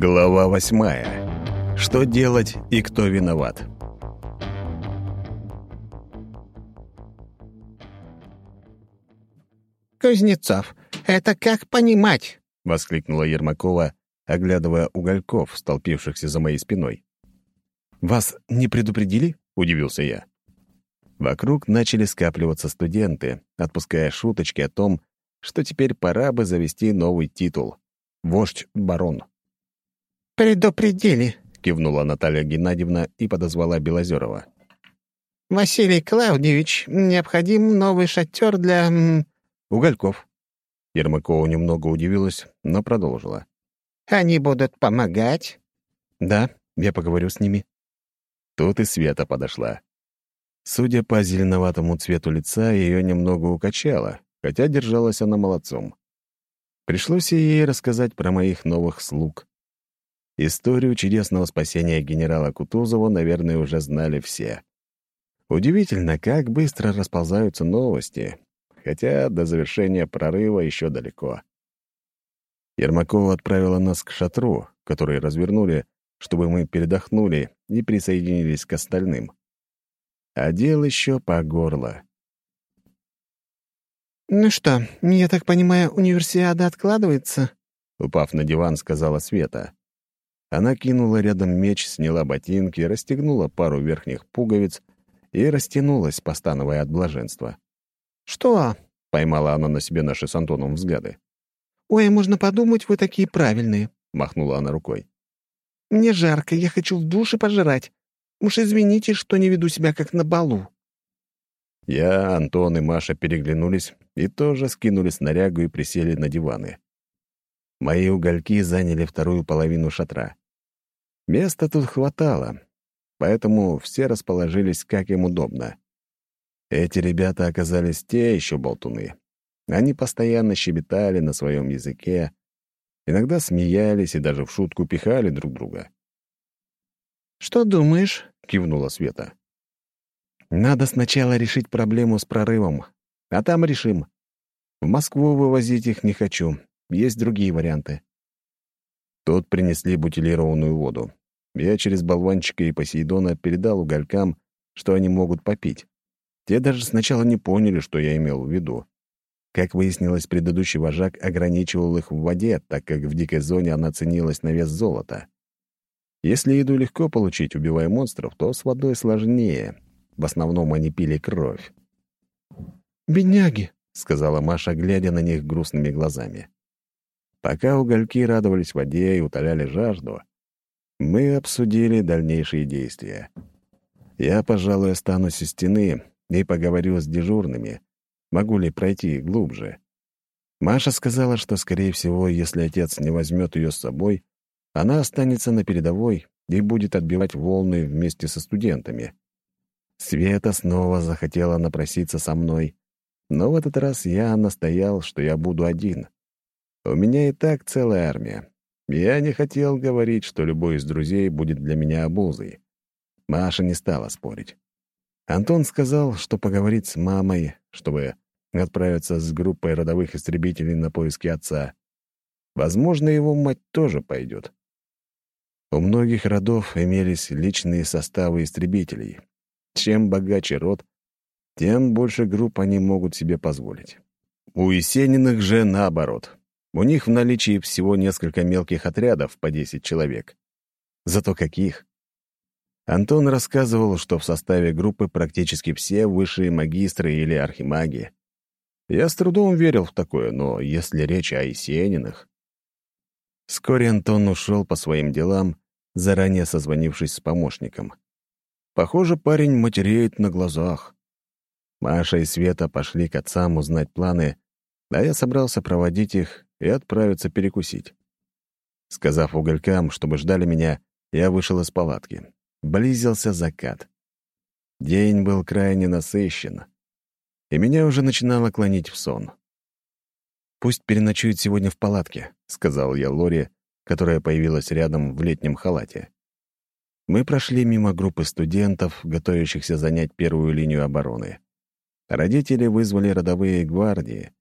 Глава восьмая. Что делать и кто виноват? «Кузнецов, это как понимать?» — воскликнула Ермакова, оглядывая угольков, столпившихся за моей спиной. «Вас не предупредили?» — удивился я. Вокруг начали скапливаться студенты, отпуская шуточки о том, что теперь пора бы завести новый титул — «Вождь-барон». «Предупредили», — кивнула Наталья Геннадьевна и подозвала Белозерова. «Василий Клаудевич, необходим новый шатер для...» «Угольков». Ермакова немного удивилась, но продолжила. «Они будут помогать?» «Да, я поговорю с ними». Тут и Света подошла. Судя по зеленоватому цвету лица, ее немного укачало, хотя держалась она молодцом. Пришлось ей рассказать про моих новых слуг. Историю чудесного спасения генерала Кутузова, наверное, уже знали все. Удивительно, как быстро расползаются новости, хотя до завершения прорыва еще далеко. Ермакова отправила нас к шатру, который развернули, чтобы мы передохнули и присоединились к остальным а дел еще по горло. «Ну что, я так понимаю, универсиада откладывается?» Упав на диван, сказала Света. Она кинула рядом меч, сняла ботинки, расстегнула пару верхних пуговиц и растянулась, постановая от блаженства. «Что?» — поймала она на себе наши с Антоном взгляды. «Ой, можно подумать, вы такие правильные», — махнула она рукой. «Мне жарко, я хочу в душе пожрать. Уж извините, что не веду себя как на балу». Я, Антон и Маша переглянулись и тоже скинули снарягу и присели на диваны. Мои угольки заняли вторую половину шатра. Места тут хватало, поэтому все расположились как им удобно. Эти ребята оказались те еще болтуны. Они постоянно щебетали на своем языке, иногда смеялись и даже в шутку пихали друг друга. «Что думаешь?» — кивнула Света. «Надо сначала решить проблему с прорывом, а там решим. В Москву вывозить их не хочу, есть другие варианты». Тут принесли бутилированную воду. Я через болванчика и Посейдона передал уголькам, что они могут попить. Те даже сначала не поняли, что я имел в виду. Как выяснилось, предыдущий вожак ограничивал их в воде, так как в дикой зоне она ценилась на вес золота. Если еду легко получить, убивая монстров, то с водой сложнее. В основном они пили кровь. «Бедняги», — сказала Маша, глядя на них грустными глазами. Пока угольки радовались воде и утоляли жажду, мы обсудили дальнейшие действия. Я, пожалуй, останусь у стены и поговорю с дежурными, могу ли пройти глубже. Маша сказала, что, скорее всего, если отец не возьмет ее с собой, она останется на передовой и будет отбивать волны вместе со студентами. Света снова захотела напроситься со мной, но в этот раз я настоял, что я буду один. У меня и так целая армия. Я не хотел говорить, что любой из друзей будет для меня обузой. Маша не стала спорить. Антон сказал, что поговорит с мамой, чтобы отправиться с группой родовых истребителей на поиски отца. Возможно, его мать тоже пойдет. У многих родов имелись личные составы истребителей. Чем богаче род, тем больше групп они могут себе позволить. У Есениных же наоборот. У них в наличии всего несколько мелких отрядов по 10 человек. Зато каких? Антон рассказывал, что в составе группы практически все высшие магистры или архимаги. Я с трудом верил в такое, но если речь о Есениных... Вскоре Антон ушел по своим делам, заранее созвонившись с помощником. Похоже, парень матереет на глазах. Маша и Света пошли к отцам узнать планы, а я собрался проводить их и отправиться перекусить. Сказав уголькам, чтобы ждали меня, я вышел из палатки. Близился закат. День был крайне насыщен, и меня уже начинало клонить в сон. «Пусть переночует сегодня в палатке», — сказал я Лоре, которая появилась рядом в летнем халате. Мы прошли мимо группы студентов, готовящихся занять первую линию обороны. Родители вызвали родовые гвардии,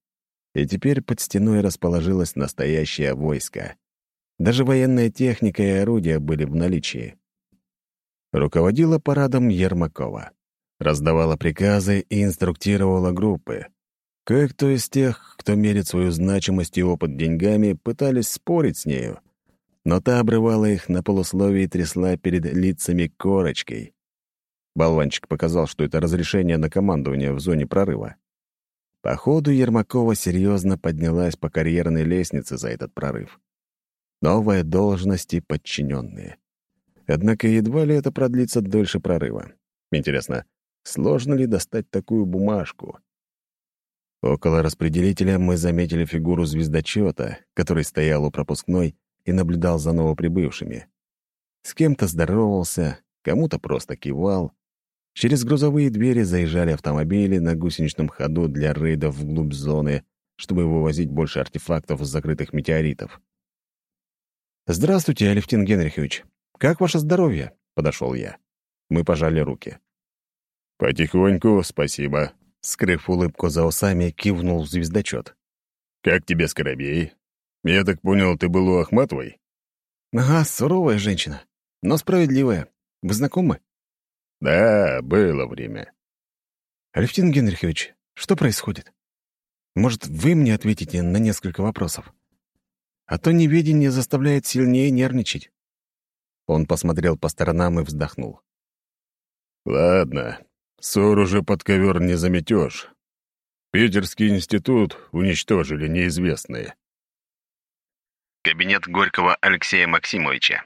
и теперь под стеной расположилось настоящее войско. Даже военная техника и орудия были в наличии. Руководила парадом Ермакова. Раздавала приказы и инструктировала группы. Кое-кто из тех, кто мерит свою значимость и опыт деньгами, пытались спорить с нею, но та обрывала их на полусловие и трясла перед лицами корочкой. Болванчик показал, что это разрешение на командование в зоне прорыва. Походу, Ермакова серьезно поднялась по карьерной лестнице за этот прорыв. Новая должность и подчиненные. Однако едва ли это продлится дольше прорыва. Интересно, сложно ли достать такую бумажку? Около распределителя мы заметили фигуру звездочета, который стоял у пропускной и наблюдал за новоприбывшими. С кем-то здоровался, кому-то просто кивал. Через грузовые двери заезжали автомобили на гусеничном ходу для рейдов вглубь зоны, чтобы вывозить больше артефактов с закрытых метеоритов. «Здравствуйте, Алевтин Генрихович. Как ваше здоровье?» — подошел я. Мы пожали руки. «Потихоньку, спасибо», — скрыв улыбку за усами, кивнул звездочет. «Как тебе, Скоробей? Я так понял, ты был у Ахматовой?» «Ага, суровая женщина, но справедливая. Вы знакомы?» «Да, было время». «Алевтин Генрихович, что происходит? Может, вы мне ответите на несколько вопросов? А то неведение заставляет сильнее нервничать». Он посмотрел по сторонам и вздохнул. «Ладно, ссор уже под ковер не заметешь. Питерский институт уничтожили неизвестные. Кабинет Горького Алексея Максимовича.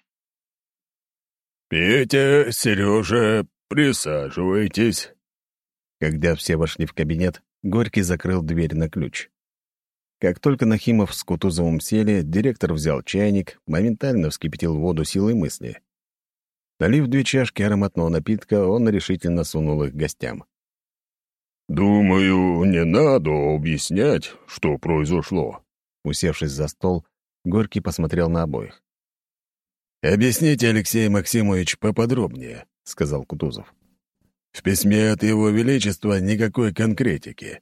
«Петя, Сережа, присаживайтесь». Когда все вошли в кабинет, Горький закрыл дверь на ключ. Как только Нахимов с Кутузовым сели, директор взял чайник, моментально вскипятил воду силой мысли. Налив две чашки ароматного напитка, он решительно сунул их гостям. «Думаю, не надо объяснять, что произошло». Усевшись за стол, Горький посмотрел на обоих. «Объясните, Алексей Максимович, поподробнее», — сказал Кутузов. «В письме от Его Величества никакой конкретики».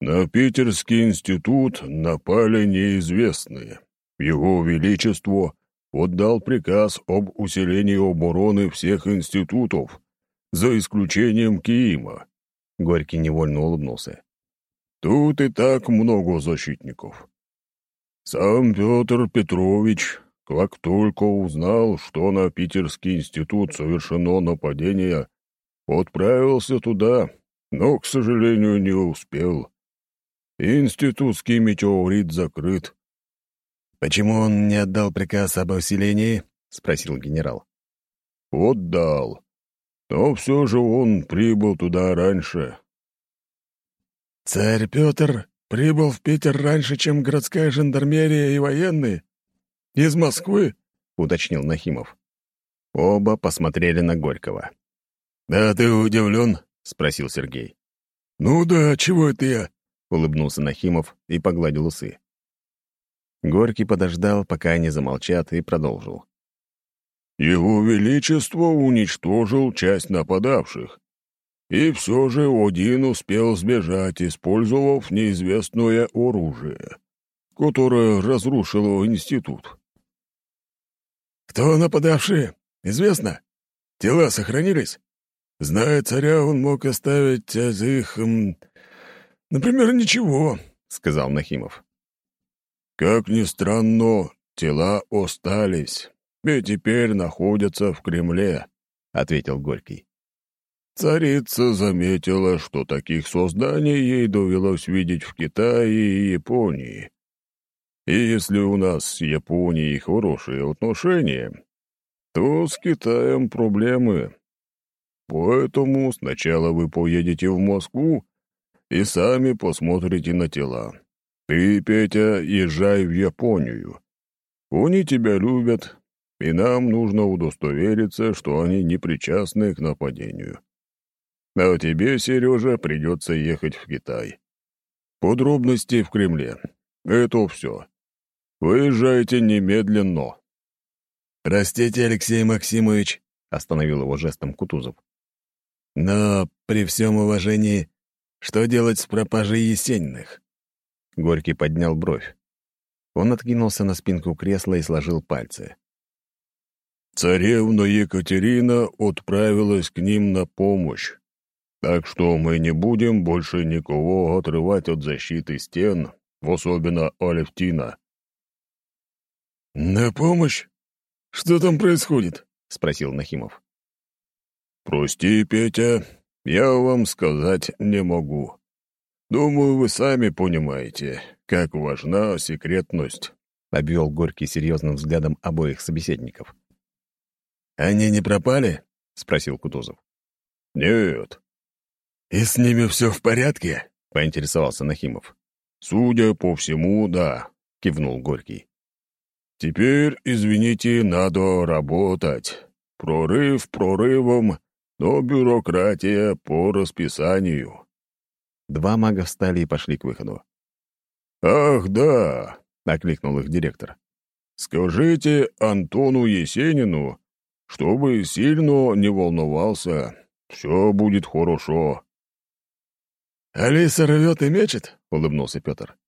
«На Питерский институт напали неизвестные. Его Величество отдал приказ об усилении обороны всех институтов, за исключением Киима». Горький невольно улыбнулся. «Тут и так много защитников. Сам Петр Петрович, как только узнал, что на Питерский институт совершено нападение, отправился туда, но, к сожалению, не успел. Институтский метеорит закрыт. «Почему он не отдал приказ об усилении?» — спросил генерал. «Отдал. Но все же он прибыл туда раньше». «Царь Петр прибыл в Питер раньше, чем городская жандармерия и военные? Из Москвы?» — уточнил Нахимов. Оба посмотрели на Горького. «Да ты удивлен?» — спросил Сергей. «Ну да, чего это я?» — улыбнулся Нахимов и погладил усы. Горький подождал, пока они замолчат, и продолжил. «Его Величество уничтожил часть нападавших, и все же один успел сбежать, использовав неизвестное оружие, которое разрушило институт». «Кто нападавшие? Известно? Тела сохранились? Зная царя, он мог оставить из их... Например, ничего», — сказал Нахимов. Как ни странно, тела остались и теперь находятся в Кремле, — ответил Горький. Царица заметила, что таких созданий ей довелось видеть в Китае и Японии. И если у нас с Японией хорошие отношения, то с Китаем проблемы. Поэтому сначала вы поедете в Москву и сами посмотрите на тела. Ты, Петя, езжай в Японию. Они тебя любят, и нам нужно удостовериться, что они не причастны к нападению. А тебе, Сережа, придется ехать в Китай. Подробности в Кремле. Это все. Выезжайте немедленно. «Простите, Алексей Максимович», — остановил его жестом Кутузов. «Но при всем уважении, что делать с пропажей Есениных?» Горький поднял бровь. Он откинулся на спинку кресла и сложил пальцы. «Царевна Екатерина отправилась к ним на помощь, так что мы не будем больше никого отрывать от защиты стен, особенно Алевтина». «На помощь? Что там происходит?» — спросил Нахимов. «Прости, Петя, я вам сказать не могу. Думаю, вы сами понимаете, как важна секретность», — обвел Горький серьезным взглядом обоих собеседников. «Они не пропали?» — спросил Кутузов. «Нет». «И с ними все в порядке?» — поинтересовался Нахимов. «Судя по всему, да», — кивнул Горький. «Теперь, извините, надо работать. Прорыв прорывом, но бюрократия по расписанию». Два мага встали и пошли к выходу. «Ах, да!» — окликнул их директор. «Скажите Антону Есенину, чтобы сильно не волновался. Все будет хорошо». «Алиса рвет и мечет?» — улыбнулся Петр.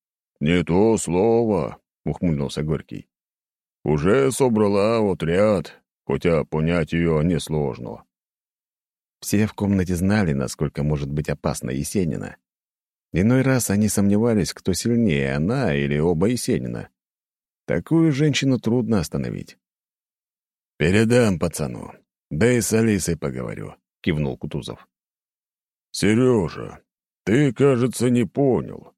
«Не то слово», — ухмыльнулся Горький. «Уже собрала отряд, хотя понять ее несложно». Все в комнате знали, насколько может быть опасна Есенина. Иной раз они сомневались, кто сильнее, она или оба Есенина. Такую женщину трудно остановить. «Передам пацану. Да и с Алисой поговорю», — кивнул Кутузов. «Сережа, ты, кажется, не понял.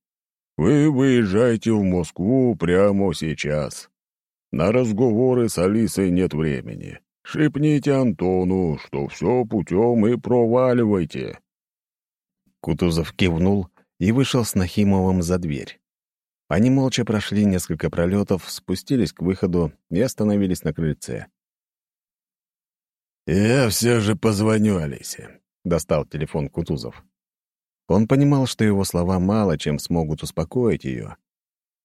Вы выезжаете в Москву прямо сейчас. На разговоры с Алисой нет времени. Шепните Антону, что все путем и проваливайте». Кутузов кивнул и вышел с Нахимовым за дверь. Они молча прошли несколько пролетов, спустились к выходу и остановились на крыльце. «Я все же позвоню Алисе», — достал телефон Кутузов. Он понимал, что его слова мало чем смогут успокоить ее,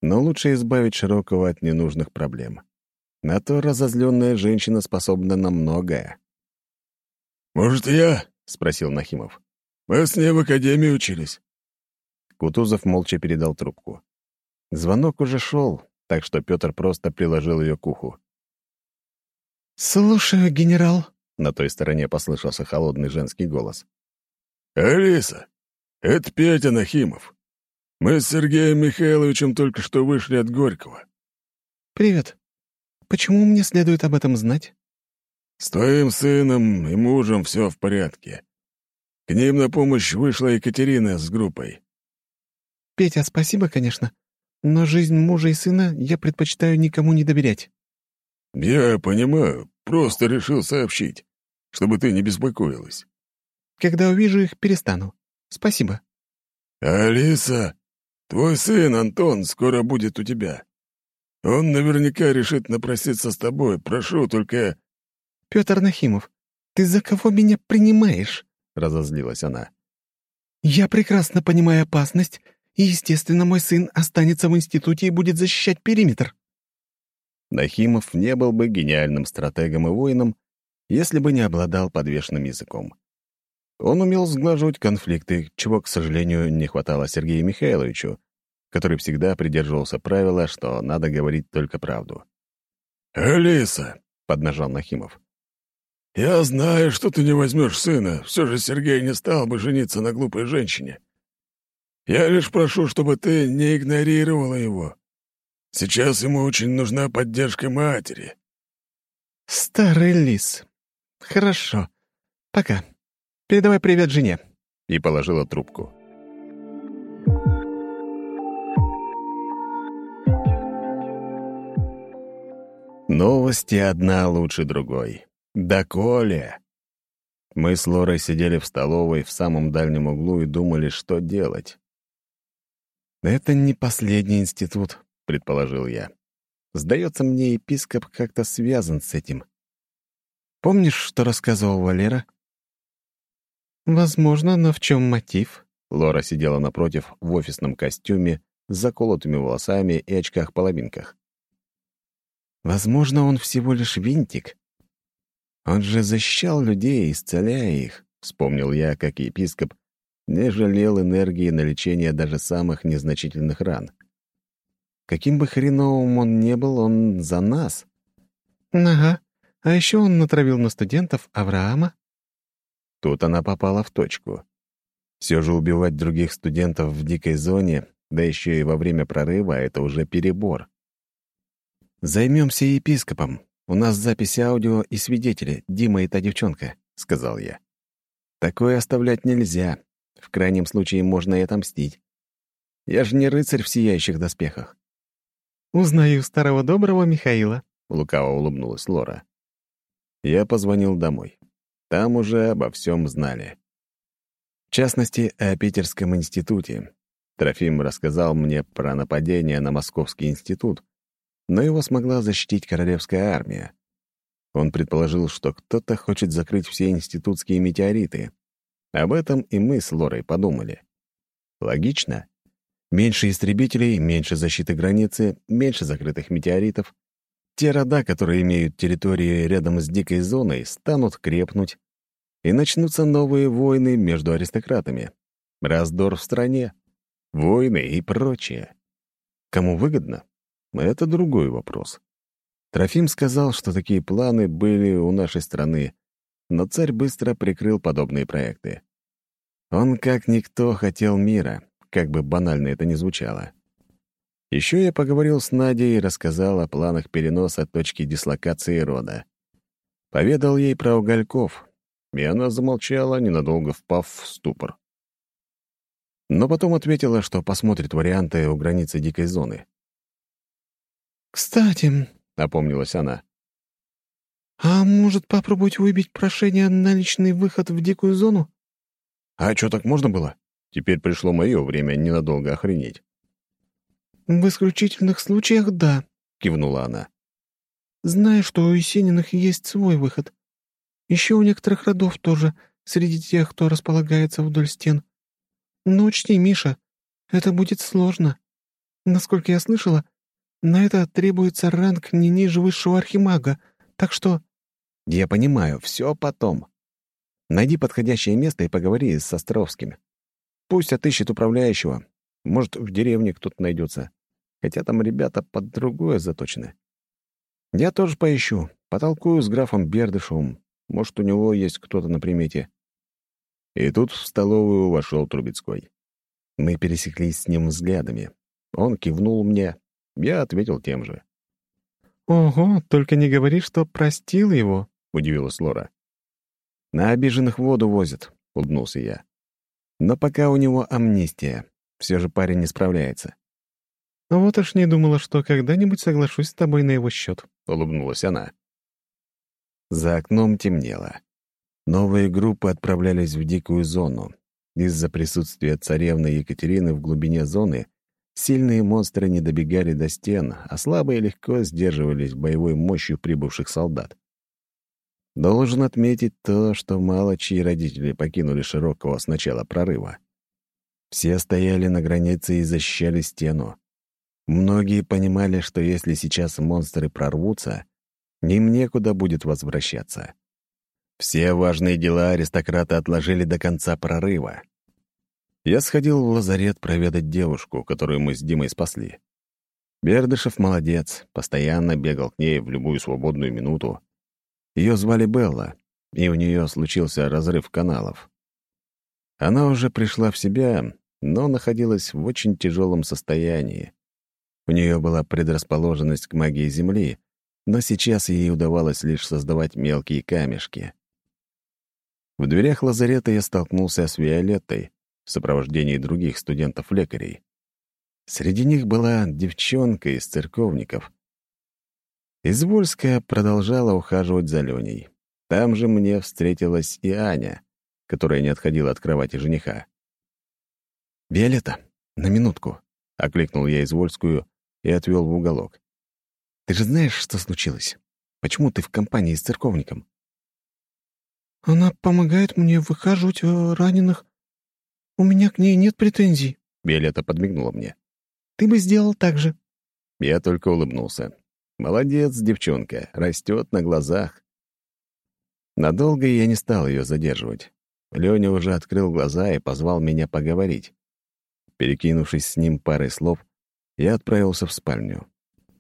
но лучше избавить Широкого от ненужных проблем. На то разозленная женщина способна на многое. «Может, я?» — спросил Нахимов. «Мы с ней в академии учились». Кутузов молча передал трубку. Звонок уже шел, так что Петр просто приложил ее к уху. «Слушаю, генерал», на той стороне послышался холодный женский голос. «Алиса, это Петя Нахимов. Мы с Сергеем Михайловичем только что вышли от Горького». «Привет. Почему мне следует об этом знать?» «С твоим сыном и мужем все в порядке. К ним на помощь вышла Екатерина с группой». «Петя, спасибо, конечно, но жизнь мужа и сына я предпочитаю никому не доверять». «Я понимаю, просто решил сообщить чтобы ты не беспокоилась. Когда увижу их, перестану. Спасибо. Алиса, твой сын Антон скоро будет у тебя. Он наверняка решит напроситься с тобой. Прошу, только...» «Петр Нахимов, ты за кого меня принимаешь?» — разозлилась она. «Я прекрасно понимаю опасность, и, естественно, мой сын останется в институте и будет защищать периметр». Нахимов не был бы гениальным стратегом и воином, если бы не обладал подвешенным языком. Он умел сглаживать конфликты, чего, к сожалению, не хватало Сергею Михайловичу, который всегда придерживался правила, что надо говорить только правду. «Алиса!» — поднажал Нахимов. «Я знаю, что ты не возьмешь сына. Все же Сергей не стал бы жениться на глупой женщине. Я лишь прошу, чтобы ты не игнорировала его. Сейчас ему очень нужна поддержка матери». «Старый лис, «Хорошо. Пока. Передавай привет жене». И положила трубку. Новости одна лучше другой. Да Коля! Мы с Лорой сидели в столовой в самом дальнем углу и думали, что делать. «Это не последний институт», — предположил я. «Сдается мне, епископ как-то связан с этим. Помнишь, что рассказывал Валера?» «Возможно, но в чем мотив?» Лора сидела напротив в офисном костюме с заколотыми волосами и очках-половинках. «Возможно, он всего лишь винтик. Он же защищал людей, исцеляя их», — вспомнил я, как епископ не жалел энергии на лечение даже самых незначительных ран. Каким бы хреновым он не был, он за нас. Ага. А еще он натравил на студентов Авраама. Тут она попала в точку. Все же убивать других студентов в дикой зоне, да еще и во время прорыва, это уже перебор. «Займемся епископом. У нас записи аудио и свидетели, Дима и та девчонка», — сказал я. «Такое оставлять нельзя. В крайнем случае можно и отомстить. Я же не рыцарь в сияющих доспехах». «Узнаю старого доброго Михаила», — лукаво улыбнулась Лора. Я позвонил домой. Там уже обо всем знали. В частности, о Питерском институте. Трофим рассказал мне про нападение на Московский институт, но его смогла защитить Королевская армия. Он предположил, что кто-то хочет закрыть все институтские метеориты. Об этом и мы с Лорой подумали. Логично. Меньше истребителей, меньше защиты границы, меньше закрытых метеоритов. Те рода, которые имеют территории рядом с дикой зоной, станут крепнуть, и начнутся новые войны между аристократами. Раздор в стране, войны и прочее. Кому выгодно? Это другой вопрос. Трофим сказал, что такие планы были у нашей страны, но царь быстро прикрыл подобные проекты. Он, как никто, хотел мира, как бы банально это ни звучало. Еще я поговорил с Надей и рассказал о планах переноса точки дислокации рода. Поведал ей про угольков, и она замолчала, ненадолго впав в ступор. Но потом ответила, что посмотрит варианты у границы дикой зоны. «Кстати», — опомнилась она, «а может, попробовать выбить прошение на личный выход в дикую зону?» «А что, так можно было?» Теперь пришло мое время ненадолго охренеть. «В исключительных случаях — да», — кивнула она. «Знаю, что у Есениных есть свой выход. Еще у некоторых родов тоже, среди тех, кто располагается вдоль стен. Но учти, Миша, это будет сложно. Насколько я слышала, на это требуется ранг не ниже высшего архимага, так что...» «Я понимаю, все потом. Найди подходящее место и поговори с Островским. Пусть отыщет управляющего. Может, в деревне кто-то найдется. Хотя там ребята под другое заточены. Я тоже поищу, потолкую с графом Бердышевым. Может, у него есть кто-то на примете». И тут в столовую вошел Трубецкой. Мы пересеклись с ним взглядами. Он кивнул мне, я ответил тем же. «Ого, только не говори, что простил его», — удивилась Лора. «На обиженных воду возят», — улыбнулся я. «Но пока у него амнистия. Все же парень не справляется». «Вот уж не думала, что когда-нибудь соглашусь с тобой на его счет», — улыбнулась она. За окном темнело. Новые группы отправлялись в дикую зону. Из-за присутствия царевны Екатерины в глубине зоны Сильные монстры не добегали до стен, а слабые легко сдерживались боевой мощью прибывших солдат. Должен отметить то, что мало чьи родители покинули Широкого с начала прорыва. Все стояли на границе и защищали стену. Многие понимали, что если сейчас монстры прорвутся, им некуда будет возвращаться. Все важные дела аристократы отложили до конца прорыва. Я сходил в лазарет проведать девушку, которую мы с Димой спасли. Бердышев молодец, постоянно бегал к ней в любую свободную минуту. Ее звали Белла, и у нее случился разрыв каналов. Она уже пришла в себя, но находилась в очень тяжелом состоянии. У нее была предрасположенность к магии Земли, но сейчас ей удавалось лишь создавать мелкие камешки. В дверях лазарета я столкнулся с Виолеттой, в сопровождении других студентов-лекарей. Среди них была девчонка из церковников. Извольская продолжала ухаживать за Леней. Там же мне встретилась и Аня, которая не отходила от кровати жениха. «Виолетта, на минутку», — окликнул я Извольскую и отвел в уголок. «Ты же знаешь, что случилось? Почему ты в компании с церковником?» «Она помогает мне выхаживать э, раненых «У меня к ней нет претензий», — Виолетта подмигнула мне. «Ты бы сделал так же». Я только улыбнулся. «Молодец, девчонка, растет на глазах». Надолго я не стал ее задерживать. Леня уже открыл глаза и позвал меня поговорить. Перекинувшись с ним парой слов, я отправился в спальню.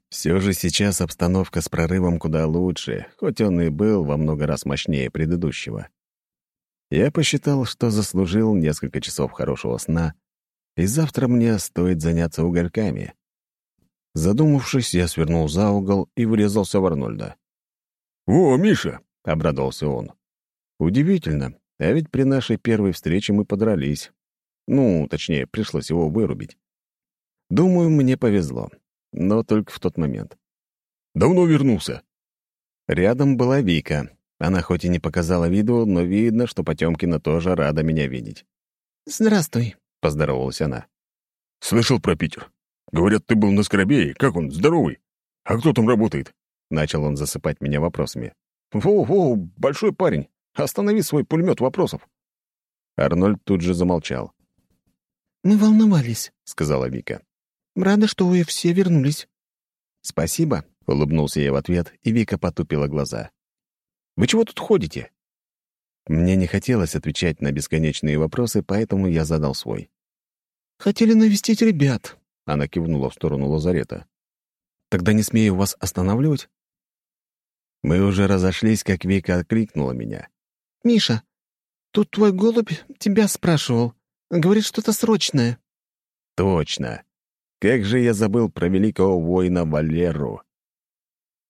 Все же сейчас обстановка с прорывом куда лучше, хоть он и был во много раз мощнее предыдущего. Я посчитал, что заслужил несколько часов хорошего сна, и завтра мне стоит заняться угольками. Задумавшись, я свернул за угол и врезался в Арнольда. «О, Миша!» — обрадовался он. Удивительно, а ведь при нашей первой встрече мы подрались. Ну, точнее, пришлось его вырубить. Думаю, мне повезло, но только в тот момент. «Давно вернулся?» Рядом была Вика. Она хоть и не показала виду, но видно, что Потемкина тоже рада меня видеть. «Здравствуй», — поздоровалась она. «Слышал про Питер. Говорят, ты был на Скоробее. Как он, здоровый? А кто там работает?» Начал он засыпать меня вопросами. «Воу-воу, большой парень, останови свой пулемет вопросов». Арнольд тут же замолчал. «Мы волновались», — сказала Вика. «Рада, что вы все вернулись». «Спасибо», — улыбнулся я в ответ, и Вика потупила глаза. «Вы чего тут ходите?» Мне не хотелось отвечать на бесконечные вопросы, поэтому я задал свой. «Хотели навестить ребят», — она кивнула в сторону лазарета. «Тогда не смею вас останавливать?» Мы уже разошлись, как Вика окликнула меня. «Миша, тут твой голубь тебя спрашивал. Говорит, что-то срочное». «Точно. Как же я забыл про великого воина Валеру!»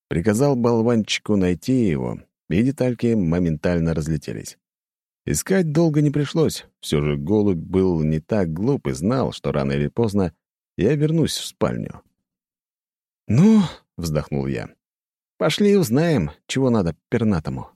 Приказал болванчику найти его, и детальки моментально разлетелись. Искать долго не пришлось, все же голубь был не так глуп и знал, что рано или поздно я вернусь в спальню. «Ну», — вздохнул я, — «пошли узнаем, чего надо пернатому».